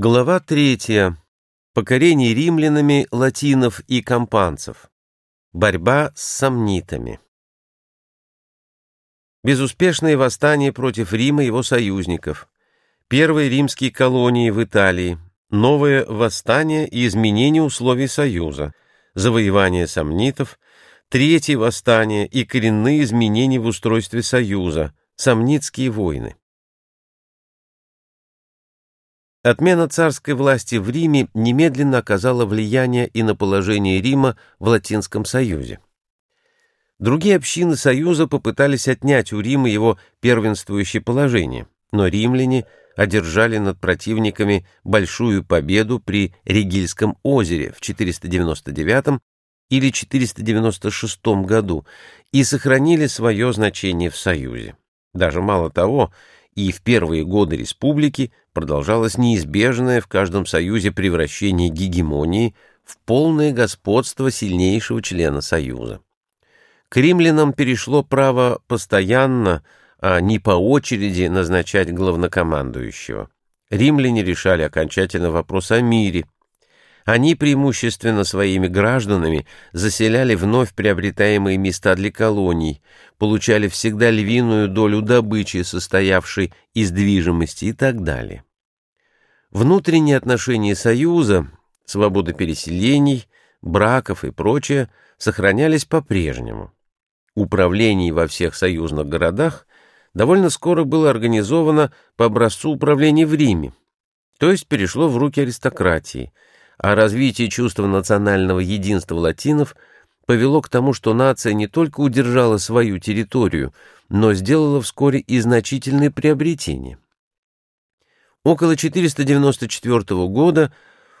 Глава третья. Покорение римлянами латинов и кампанцев. Борьба с сомнитами. Безуспешные восстания против Рима и его союзников. Первые римские колонии в Италии. Новое восстание и изменение условий союза. Завоевание сомнитов. Третье восстание и коренные изменения в устройстве союза. Сомнитские войны. Отмена царской власти в Риме немедленно оказала влияние и на положение Рима в Латинском Союзе. Другие общины Союза попытались отнять у Рима его первенствующее положение, но римляне одержали над противниками большую победу при Ригильском озере в 499 или 496 году и сохранили свое значение в Союзе. Даже мало того, и в первые годы республики продолжалось неизбежное в каждом союзе превращение гегемонии в полное господство сильнейшего члена союза. К римлянам перешло право постоянно, а не по очереди назначать главнокомандующего. Римляне решали окончательно вопрос о мире – они преимущественно своими гражданами заселяли вновь приобретаемые места для колоний, получали всегда львиную долю добычи, состоявшей из движимости и так далее. Внутренние отношения Союза, свобода переселений, браков и прочее сохранялись по-прежнему. Управление во всех союзных городах довольно скоро было организовано по образцу управления в Риме, то есть перешло в руки аристократии – а развитие чувства национального единства латинов повело к тому, что нация не только удержала свою территорию, но сделала вскоре и значительные приобретения. Около 494 года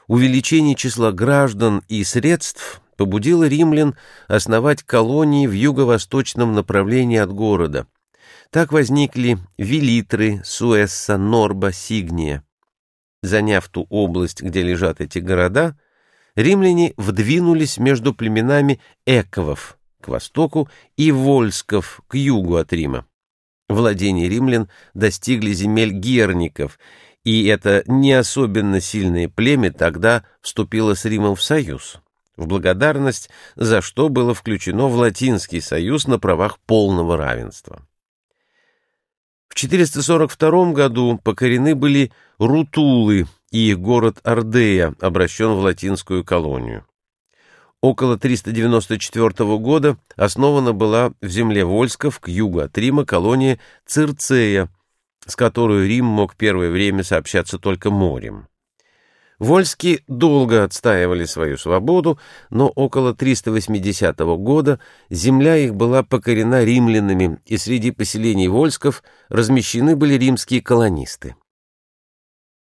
увеличение числа граждан и средств побудило римлян основать колонии в юго-восточном направлении от города. Так возникли Велитры, Суэсса, Норба, Сигния. Заняв ту область, где лежат эти города, римляне вдвинулись между племенами Эковов к востоку и Вольсков к югу от Рима. Владения римлян достигли земель герников, и это не особенно сильное племя тогда вступило с Римом в союз, в благодарность за что было включено в Латинский союз на правах полного равенства. В 442 году покорены были Рутулы, и город Ардея обращен в латинскую колонию. Около 394 года основана была в земле Вольсков к югу от Рима колония Цирцея, с которой Рим мог первое время сообщаться только морем. Вольски долго отстаивали свою свободу, но около 380 года земля их была покорена римлянами, и среди поселений Вольсков размещены были римские колонисты.